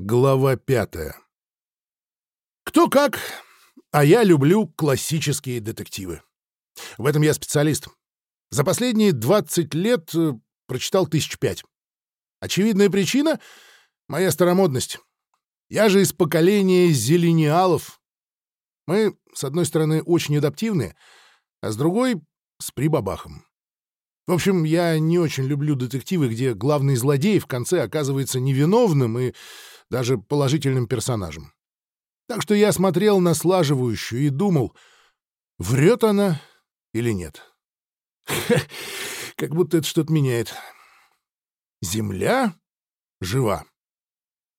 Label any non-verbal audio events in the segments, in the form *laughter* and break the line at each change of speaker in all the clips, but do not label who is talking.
Глава пятая. Кто как, а я люблю классические детективы. В этом я специалист. За последние 20 лет э, прочитал тысяч пять. Очевидная причина — моя старомодность. Я же из поколения зелениалов. Мы, с одной стороны, очень адаптивны, а с другой — с прибабахом. В общем, я не очень люблю детективы, где главный злодей в конце оказывается невиновным и даже положительным персонажем. Так что я смотрел на слаживающую и думал, врет она или нет. *laughs* Как будто это что-то меняет. Земля жива.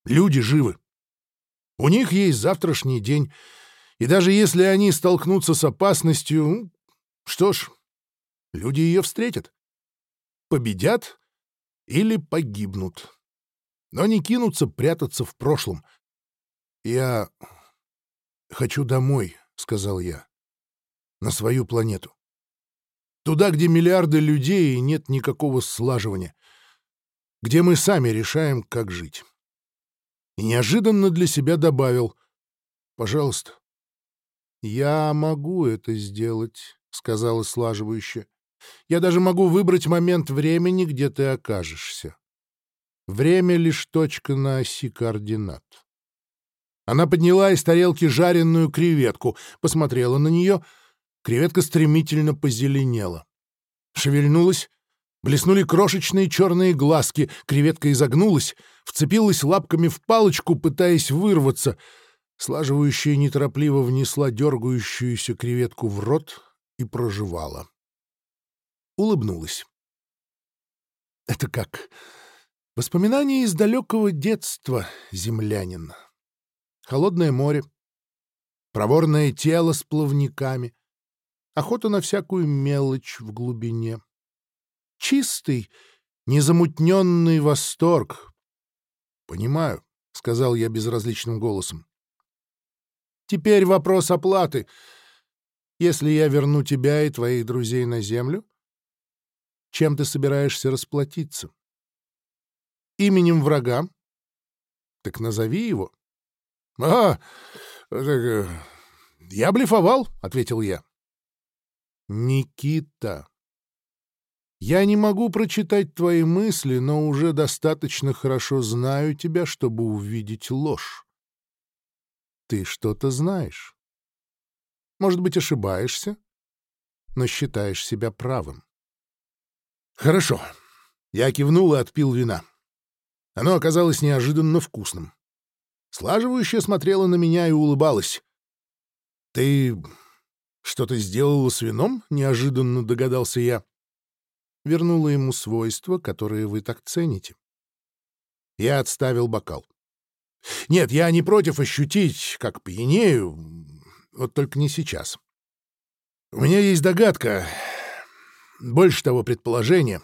Люди живы. У них есть завтрашний день. И даже если они столкнутся с опасностью, ну, что ж, люди ее встретят. Победят или погибнут но не кинуться прятаться в прошлом. «Я хочу домой», — сказал я, — «на свою планету. Туда, где миллиарды людей и нет никакого слаживания, где мы сами решаем, как жить». И неожиданно для себя добавил «Пожалуйста». «Я могу это сделать», — сказала слаживающая. «Я даже могу выбрать момент времени, где ты окажешься. Время — лишь точка на оси координат. Она подняла из тарелки жареную креветку, посмотрела на нее. Креветка стремительно позеленела. Шевельнулась, блеснули крошечные черные глазки, креветка изогнулась, вцепилась лапками в палочку, пытаясь вырваться. Слаживающая неторопливо внесла дергающуюся креветку в рот и проживала. Улыбнулась. «Это как?» Воспоминания из далекого детства, землянин. Холодное море, проворное тело с плавниками, охота на всякую мелочь в глубине. Чистый, незамутненный восторг. «Понимаю», — сказал я безразличным голосом. «Теперь вопрос оплаты. Если я верну тебя и твоих друзей на землю, чем ты собираешься расплатиться?» Именем врага? Так назови его. — А, так, э, я блефовал, — ответил я. — Никита, я не могу прочитать твои мысли, но уже достаточно хорошо знаю тебя, чтобы увидеть ложь. Ты что-то знаешь. Может быть, ошибаешься, но считаешь себя правым. Хорошо. Я кивнул и отпил вина. Оно оказалось неожиданно вкусным. Слаживающая смотрела на меня и улыбалась. «Ты что-то сделала с вином?» — неожиданно догадался я. Вернула ему свойства, которые вы так цените. Я отставил бокал. «Нет, я не против ощутить, как пьянею, вот только не сейчас. У меня есть догадка, больше того предположения,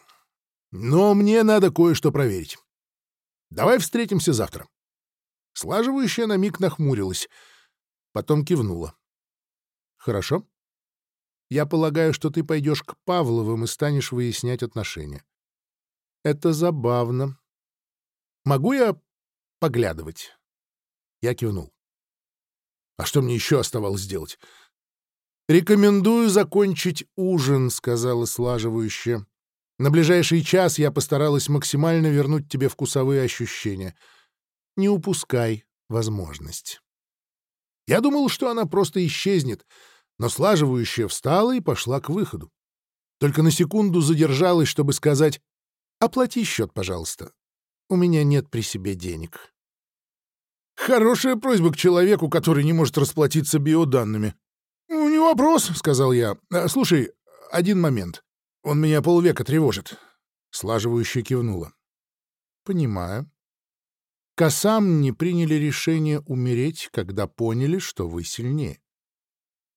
но мне надо кое-что проверить. Давай встретимся завтра. Слаживающая на миг нахмурилась, потом кивнула. Хорошо. Я полагаю, что ты пойдешь к Павловым и станешь выяснять отношения. Это забавно. Могу я поглядывать? Я кивнул. А что мне еще оставалось сделать? «Рекомендую закончить ужин», — сказала слаживающая. На ближайший час я постаралась максимально вернуть тебе вкусовые ощущения. Не упускай возможность. Я думал, что она просто исчезнет, но слаживающая встала и пошла к выходу. Только на секунду задержалась, чтобы сказать «Оплати счет, пожалуйста. У меня нет при себе денег». Хорошая просьба к человеку, который не может расплатиться биоданными. «Ну, «Не вопрос», — сказал я. «Слушай, один момент. Он меня полвека тревожит. Слаживающая кивнула. Понимаю. Касам не приняли решение умереть, когда поняли, что вы сильнее.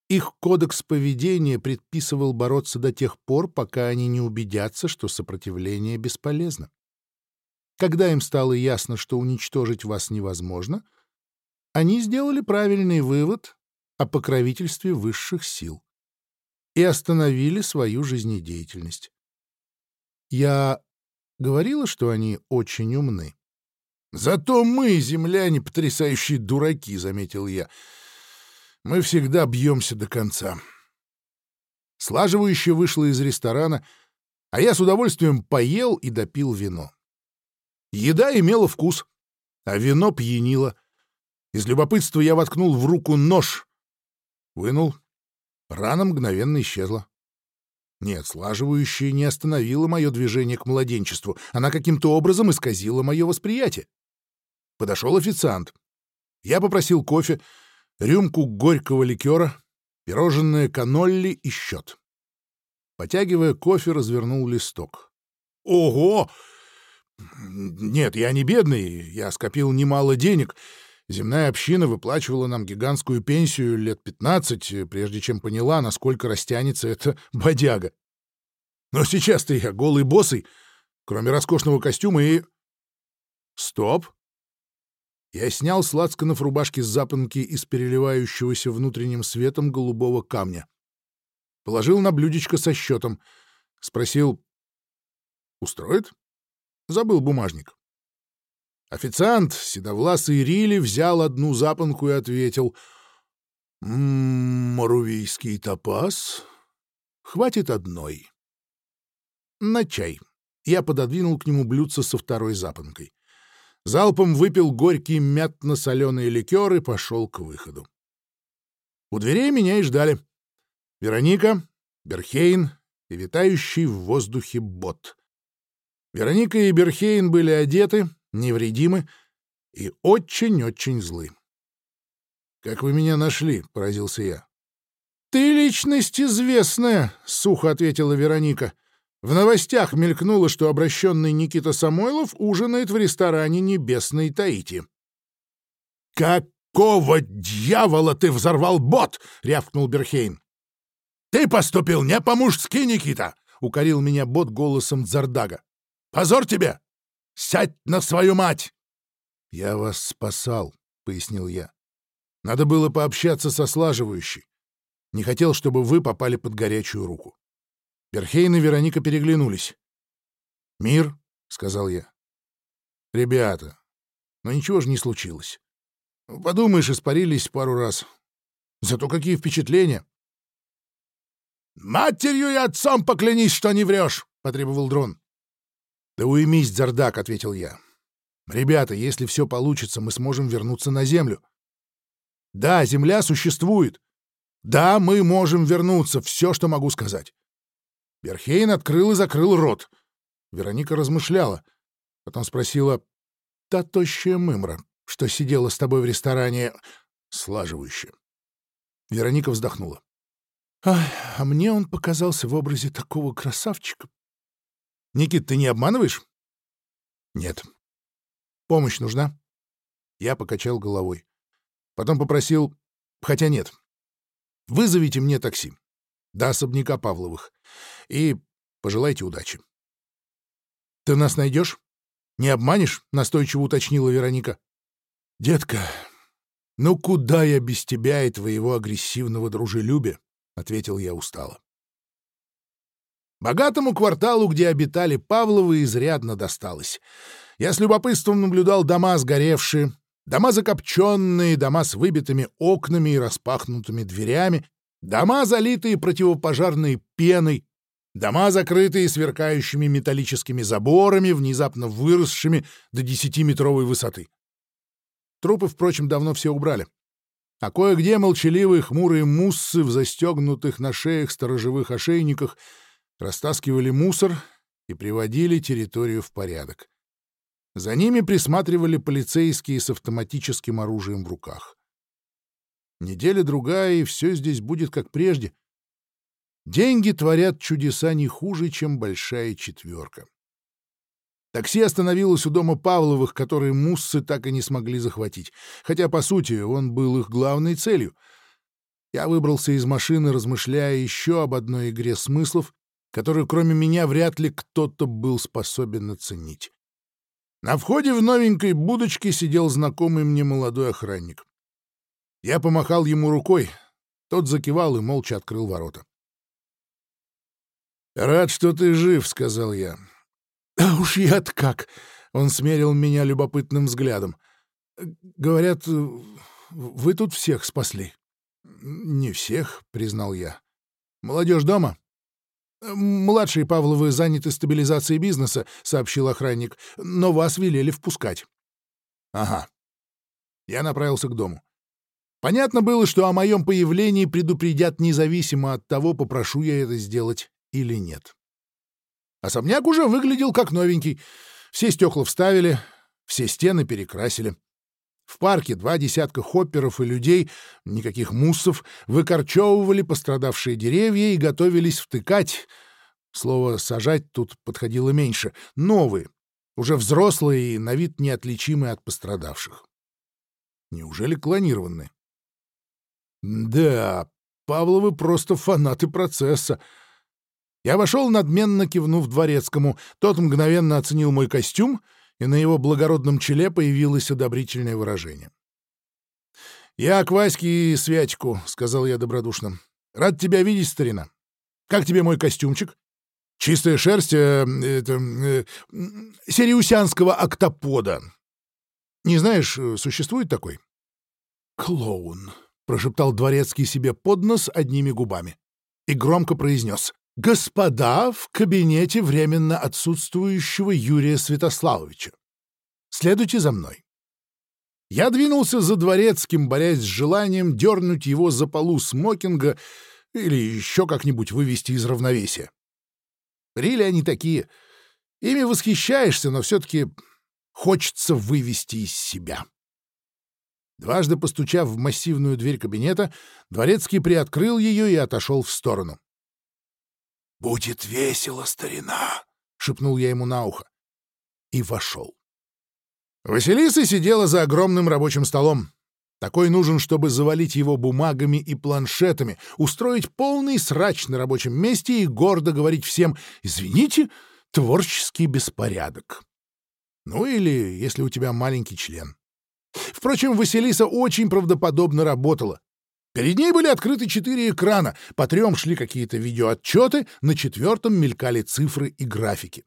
Их кодекс поведения предписывал бороться до тех пор, пока они не убедятся, что сопротивление бесполезно. Когда им стало ясно, что уничтожить вас невозможно, они сделали правильный вывод о покровительстве высших сил и остановили свою жизнедеятельность. Я говорила, что они очень умны. Зато мы, земляне, потрясающие дураки, — заметил я. Мы всегда бьемся до конца. Слаживающая вышла из ресторана, а я с удовольствием поел и допил вино. Еда имела вкус, а вино пьянило. Из любопытства я воткнул в руку нож. Вынул. Рана мгновенно исчезла. Нет, слаживающая не остановила мое движение к младенчеству. Она каким-то образом исказила мое восприятие. Подошел официант. Я попросил кофе, рюмку горького ликера, пирожное канолли и счет. Потягивая кофе, развернул листок. «Ого! Нет, я не бедный, я скопил немало денег. Земная община выплачивала нам гигантскую пенсию лет пятнадцать, прежде чем поняла, насколько растянется эта *laughs* бодяга. Но сейчас-то я голый босый, кроме роскошного костюма и... Стоп! Я снял с лацканов рубашки с запонки из переливающегося внутренним светом голубого камня. Положил на блюдечко со счетом. Спросил, «Устроит?» Забыл бумажник. Официант, седовласый Рили, взял одну запонку и ответил, «М «Марувийский топаз? Хватит одной». «На чай». Я пододвинул к нему блюдце со второй запонкой залпом выпил горький мятно-соленый ликер и пошел к выходу. У дверей меня и ждали. Вероника, Берхейн и витающий в воздухе бот. Вероника и Берхейн были одеты, невредимы и очень-очень злы. «Как вы меня нашли?» — поразился я. «Ты личность известная», — сухо ответила Вероника. В новостях мелькнуло, что обращенный Никита Самойлов ужинает в ресторане «Небесной Таити». «Какого дьявола ты взорвал бот?» — рявкнул Берхейн. «Ты поступил не по-мужски, Никита!» — укорил меня бот голосом Дзардага. «Позор тебе! Сядь на свою мать!» «Я вас спасал», — пояснил я. «Надо было пообщаться со слаживающей. Не хотел, чтобы вы попали под горячую руку». Берхейн и Вероника переглянулись. «Мир», — сказал я. «Ребята, но ничего же не случилось. Подумаешь, испарились пару раз. Зато какие впечатления!» «Матерью и отцом поклянись, что не врешь!» — потребовал дрон. «Да уймись, Зардак», — ответил я. «Ребята, если все получится, мы сможем вернуться на Землю. Да, Земля существует. Да, мы можем вернуться, все, что могу сказать. Берхейн открыл и закрыл рот. Вероника размышляла. Потом спросила, «Та тощая мымра, что сидела с тобой в ресторане, слаживающая». Вероника вздохнула. «А мне он показался в образе такого красавчика». «Никит, ты не обманываешь?» «Нет». «Помощь нужна?» Я покачал головой. Потом попросил... Хотя нет. «Вызовите мне такси до особняка Павловых. И пожелайте удачи. — Ты нас найдешь? Не обманешь? — настойчиво уточнила Вероника. — Детка, ну куда я без тебя и твоего агрессивного дружелюбия? — ответил я устало. Богатому кварталу, где обитали Павловы, изрядно досталось. Я с любопытством наблюдал дома сгоревшие, дома закопченные, дома с выбитыми окнами и распахнутыми дверями, Дома, залитые противопожарной пеной, дома, закрытые сверкающими металлическими заборами, внезапно выросшими до десятиметровой высоты. Трупы, впрочем, давно все убрали. А кое-где молчаливые хмурые муссы в застегнутых на шеях сторожевых ошейниках растаскивали мусор и приводили территорию в порядок. За ними присматривали полицейские с автоматическим оружием в руках. Неделя-другая, и все здесь будет как прежде. Деньги творят чудеса не хуже, чем большая четверка. Такси остановилось у дома Павловых, которые муссы так и не смогли захватить, хотя, по сути, он был их главной целью. Я выбрался из машины, размышляя еще об одной игре смыслов, которую, кроме меня, вряд ли кто-то был способен оценить. На входе в новенькой будочке сидел знакомый мне молодой охранник. Я помахал ему рукой. Тот закивал и молча открыл ворота. «Рад, что ты жив», — сказал я. «А уж я-то как!» Он смерил меня любопытным взглядом. «Говорят, вы тут всех спасли». «Не всех», — признал я. «Молодежь дома?» «Младшие Павловы заняты стабилизацией бизнеса», — сообщил охранник, «но вас велели впускать». «Ага». Я направился к дому. Понятно было, что о моем появлении предупредят независимо от того, попрошу я это сделать или нет. Особняк уже выглядел как новенький. Все стекла вставили, все стены перекрасили. В парке два десятка хопперов и людей, никаких муссов, выкорчевывали пострадавшие деревья и готовились втыкать. Слово «сажать» тут подходило меньше. Новые, уже взрослые и на вид неотличимые от пострадавших. Неужели клонированные? Да, Павловы просто фанаты процесса. Я вошел, надменно кивнув дворецкому. Тот мгновенно оценил мой костюм, и на его благородном челе появилось одобрительное выражение. «Я к Ваське и Святику», — сказал я добродушно. «Рад тебя видеть, старина. Как тебе мой костюмчик? Чистая шерсть э, это, э, сириусянского октопода. Не знаешь, существует такой?» «Клоун», прошептал дворецкий себе под нос одними губами и громко произнес «Господа в кабинете временно отсутствующего Юрия Святославовича. Следуйте за мной». Я двинулся за дворецким, борясь с желанием дернуть его за полу смокинга или еще как-нибудь вывести из равновесия. Рили они такие. Ими восхищаешься, но все-таки хочется вывести из себя. Дважды постучав в массивную дверь кабинета, Дворецкий приоткрыл ее и отошел в сторону. «Будет весело, старина!» — шепнул я ему на ухо. И вошел. Василиса сидела за огромным рабочим столом. Такой нужен, чтобы завалить его бумагами и планшетами, устроить полный срач на рабочем месте и гордо говорить всем «Извините, творческий беспорядок». Ну или если у тебя маленький член. Впрочем, Василиса очень правдоподобно работала. Перед ней были открыты четыре экрана, по трем шли какие-то видеоотчеты, на четвертом мелькали цифры и графики.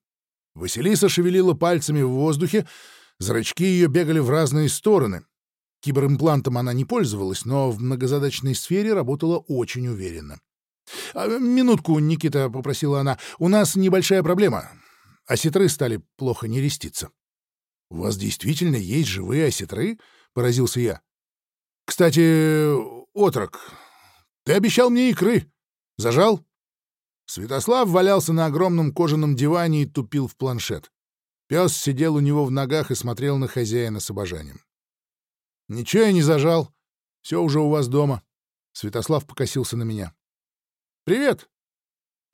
Василиса шевелила пальцами в воздухе, зрачки ее бегали в разные стороны. Киберимплантом она не пользовалась, но в многозадачной сфере работала очень уверенно. «А, «Минутку, Никита», — попросила она, — «у нас небольшая проблема. Осетры стали плохо нереститься». «У вас действительно есть живые осетры?» — поразился я. «Кстати, отрок, ты обещал мне икры. Зажал?» Святослав валялся на огромном кожаном диване и тупил в планшет. Пес сидел у него в ногах и смотрел на хозяина с обожанием. «Ничего я не зажал. Все уже у вас дома». Святослав покосился на меня. «Привет!»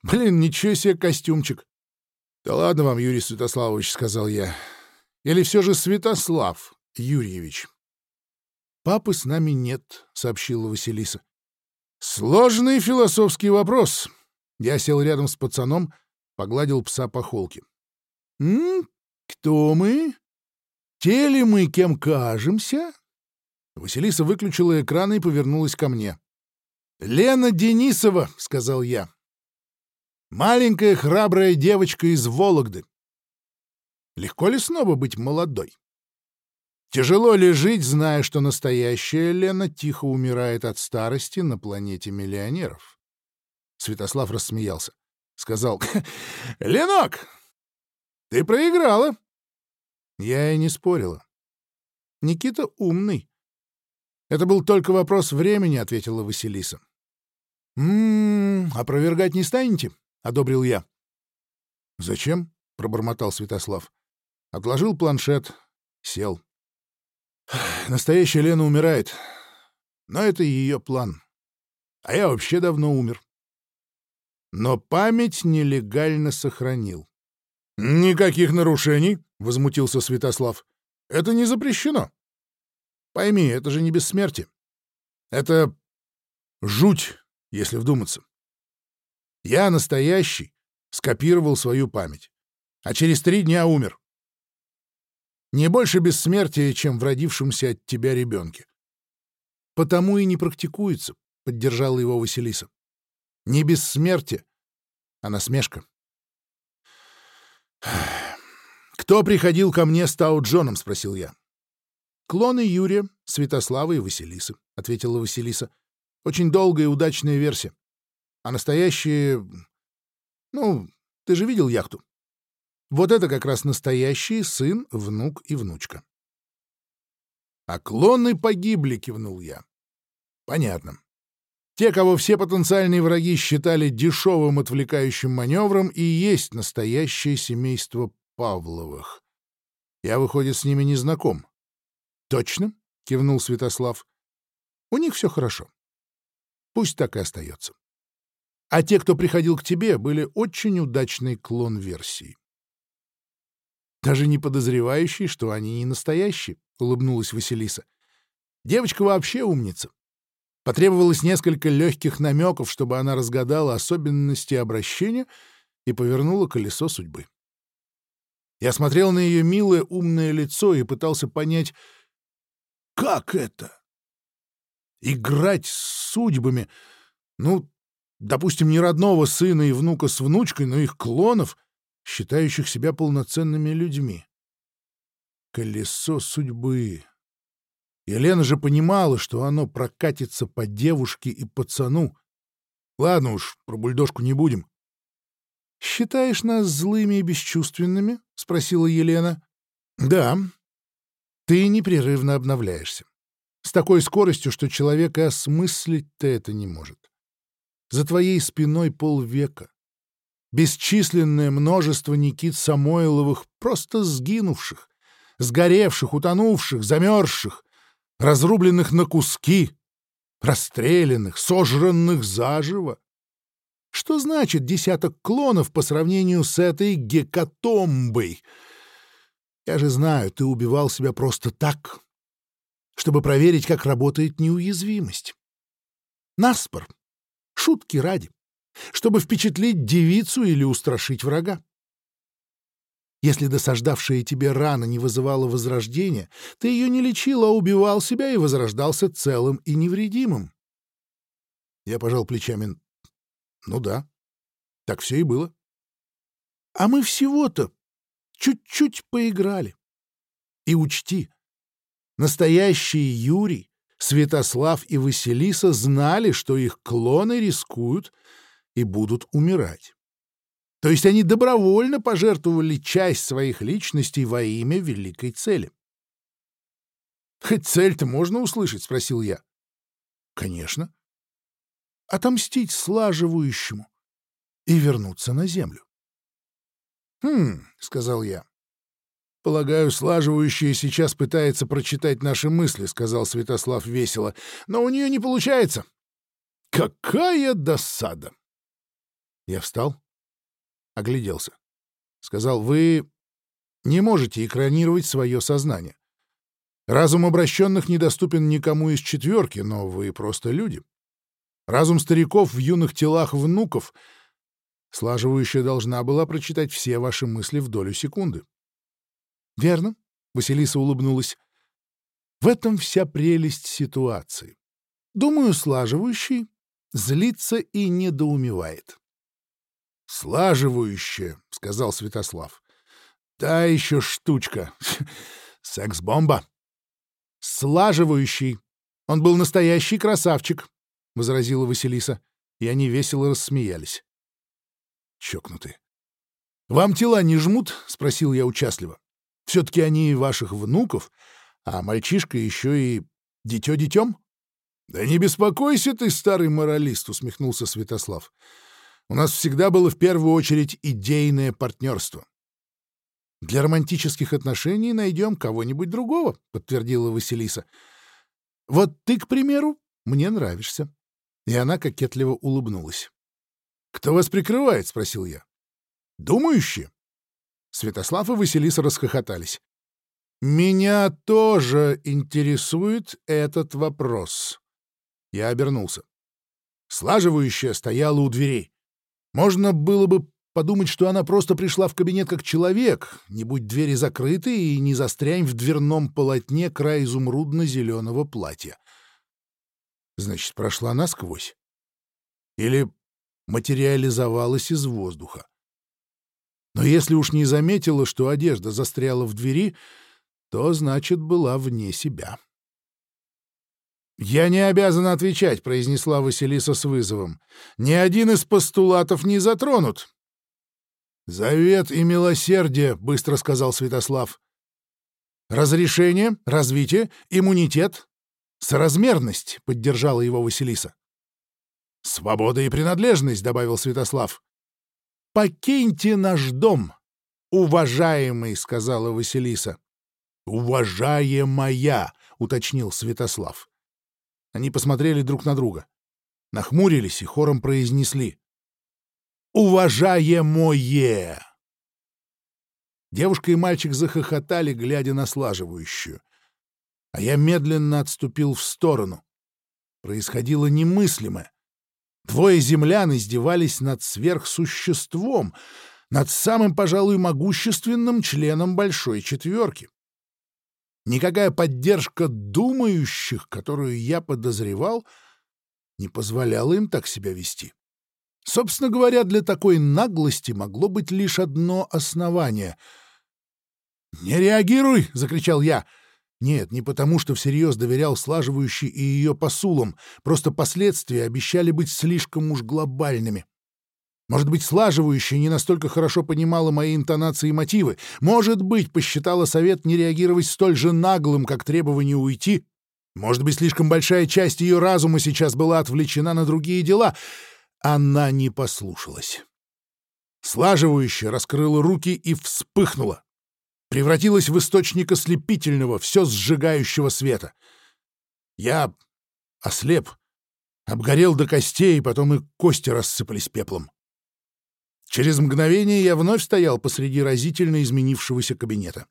«Блин, ничего себе костюмчик!» «Да ладно вам, Юрий Святославович», — сказал я. Или все же Святослав Юрьевич? «Папы с нами нет», — сообщила Василиса. «Сложный философский вопрос». Я сел рядом с пацаном, погладил пса по холке. «М? Кто мы? Те ли мы, кем кажемся?» Василиса выключила экран и повернулась ко мне. «Лена Денисова», — сказал я. «Маленькая храбрая девочка из Вологды. Легко ли снова быть молодой? Тяжело ли жить, зная, что настоящая Лена тихо умирает от старости на планете миллионеров? Святослав рассмеялся. Сказал, *laughs* «Ленок, ты проиграла». Я и не спорила. Никита умный. Это был только вопрос времени, — ответила Василиса. «М-м, опровергать не станете?» — одобрил я. «Зачем?» — пробормотал Святослав. Отложил планшет, сел. *sighs* Настоящая Лена умирает. Но это ее план. А я вообще давно умер. Но память нелегально сохранил. «Никаких нарушений», — возмутился Святослав. «Это не запрещено. Пойми, это же не бессмертие. Это жуть, если вдуматься. Я настоящий, скопировал свою память, а через три дня умер. Не больше бессмертия, чем в родившемся от тебя ребенке. Потому и не практикуется, — поддержала его Василиса. Не бессмертие, а насмешка. *sighs* «Кто приходил ко мне с Тау Джоном?» — спросил я. «Клоны Юрия, Святослава и Василисы», — ответила Василиса. «Очень долгая и удачная версия. А настоящие... Ну, ты же видел яхту? Вот это как раз настоящий сын, внук и внучка». «А клоны погибли», — кивнул я. «Понятно. Те, кого все потенциальные враги считали дешевым отвлекающим маневром, и есть настоящее семейство Павловых. Я, выходит, с ними не знаком. — Точно, — кивнул Святослав. — У них все хорошо. Пусть так и остается. А те, кто приходил к тебе, были очень удачный клон версии. Даже не подозревающий, что они не настоящие, — улыбнулась Василиса. Девочка вообще умница. Потребовалось несколько легких намеков, чтобы она разгадала особенности обращения и повернула колесо судьбы. Я смотрел на ее милое умное лицо и пытался понять, как это? Играть с судьбами, ну, допустим, не родного сына и внука с внучкой, но их клонов, считающих себя полноценными людьми. Колесо судьбы. Елена же понимала, что оно прокатится по девушке и пацану. Ладно уж, про бульдожку не будем. «Считаешь нас злыми и бесчувственными?» — спросила Елена. «Да. Ты непрерывно обновляешься. С такой скоростью, что человек и осмыслить-то это не может. За твоей спиной полвека. Бесчисленное множество Никит Самойловых, просто сгинувших, сгоревших, утонувших, замерзших, разрубленных на куски, расстрелянных, сожранных заживо. Что значит десяток клонов по сравнению с этой гекатомбой? Я же знаю, ты убивал себя просто так, чтобы проверить, как работает неуязвимость. Наспор. Шутки ради. Чтобы впечатлить девицу или устрашить врага. Если досаждавшая тебе рана не вызывала возрождения, ты ее не лечил, а убивал себя и возрождался целым и невредимым. Я пожал плечами. Ну да, так все и было. А мы всего-то чуть-чуть поиграли. И учти, настоящие Юрий, Святослав и Василиса знали, что их клоны рискуют и будут умирать. То есть они добровольно пожертвовали часть своих личностей во имя великой цели. «Хоть цель-то можно услышать?» — спросил я. «Конечно. Отомстить слаживающему и вернуться на землю». «Хм», — сказал я. «Полагаю, слаживающая сейчас пытается прочитать наши мысли», — сказал Святослав весело. «Но у нее не получается». «Какая досада!» Я встал, огляделся. Сказал, вы не можете экранировать свое сознание. Разум обращенных недоступен никому из четверки, но вы просто люди. Разум стариков в юных телах внуков слаживающая должна была прочитать все ваши мысли в долю секунды. — Верно, — Василиса улыбнулась. — В этом вся прелесть ситуации. Думаю, слаживающий злится и недоумевает. «Слаживающее», — сказал Святослав. «Та еще штучка. *laughs* Секс-бомба». «Слаживающий. Он был настоящий красавчик», — возразила Василиса, и они весело рассмеялись. Чокнутые. «Вам тела не жмут?» — спросил я участливо. «Все-таки они ваших внуков, а мальчишка еще и дитё детем?» «Да не беспокойся ты, старый моралист», — усмехнулся Святослав. У нас всегда было в первую очередь идейное партнерство. «Для романтических отношений найдем кого-нибудь другого», — подтвердила Василиса. «Вот ты, к примеру, мне нравишься». И она кокетливо улыбнулась. «Кто вас прикрывает?» — спросил я. «Думающие?» Святослав и Василиса расхохотались. «Меня тоже интересует этот вопрос». Я обернулся. Слаживающая стояла у дверей. Можно было бы подумать, что она просто пришла в кабинет как человек, не будь двери закрыты и не застрянь в дверном полотне край изумрудно-зеленого платья. Значит, прошла насквозь. Или материализовалась из воздуха. Но если уж не заметила, что одежда застряла в двери, то, значит, была вне себя. «Я не обязана отвечать», — произнесла Василиса с вызовом. «Ни один из постулатов не затронут». «Завет и милосердие», — быстро сказал Святослав. «Разрешение, развитие, иммунитет, соразмерность», — поддержала его Василиса. «Свобода и принадлежность», — добавил Святослав. «Покиньте наш дом, уважаемый», — сказала Василиса. «Уважаемая», — уточнил Святослав. Они посмотрели друг на друга, нахмурились и хором произнесли. «Уважаемое!» Девушка и мальчик захохотали, глядя на слаживающую. А я медленно отступил в сторону. Происходило немыслимое. Двое землян издевались над сверхсуществом, над самым, пожалуй, могущественным членом Большой Четверки. Никакая поддержка думающих, которую я подозревал, не позволяла им так себя вести. Собственно говоря, для такой наглости могло быть лишь одно основание. «Не реагируй!» — закричал я. Нет, не потому, что всерьез доверял слаживающей и ее посулам, просто последствия обещали быть слишком уж глобальными. Может быть, слаживающая не настолько хорошо понимала мои интонации и мотивы. Может быть, посчитала совет не реагировать столь же наглым, как требование уйти. Может быть, слишком большая часть ее разума сейчас была отвлечена на другие дела. Она не послушалась. Слаживающая раскрыла руки и вспыхнула. Превратилась в источник ослепительного, все сжигающего света. Я ослеп, обгорел до костей, потом и кости рассыпались пеплом. Через мгновение я вновь стоял посреди разительно изменившегося кабинета.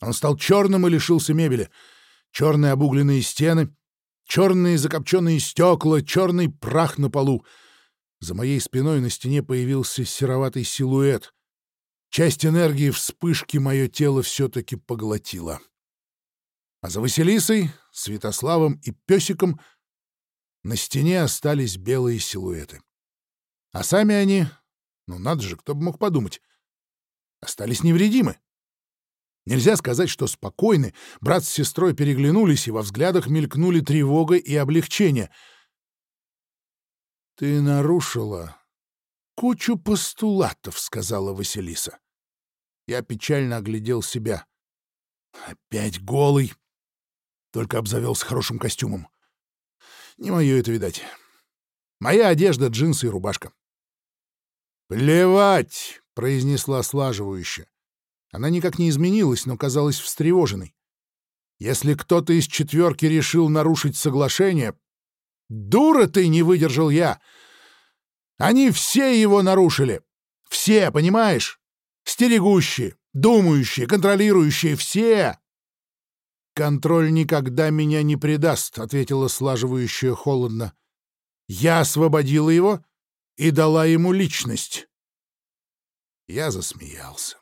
Он стал черным и лишился мебели. Черные обугленные стены, черные закопченные стекла, черный прах на полу. За моей спиной на стене появился сероватый силуэт. Часть энергии вспышки мое тело все-таки поглотило. А за Василисой, Святославом и Песиком на стене остались белые силуэты. А сами они ну надо же, кто бы мог подумать. Остались невредимы. Нельзя сказать, что спокойны. Брат с сестрой переглянулись, и во взглядах мелькнули тревога и облегчение. «Ты нарушила кучу постулатов», — сказала Василиса. Я печально оглядел себя. Опять голый. Только обзавелся хорошим костюмом. Не мое это, видать. Моя одежда — джинсы и рубашка. «Плевать!» — произнесла слаживающе. Она никак не изменилась, но казалась встревоженной. «Если кто-то из четверки решил нарушить соглашение...» «Дура ты!» — не выдержал я. «Они все его нарушили. Все, понимаешь? Стерегущие, думающие, контролирующие — все!» «Контроль никогда меня не предаст», — ответила слаживающая холодно. «Я освободила его, и дала ему личность. Я засмеялся.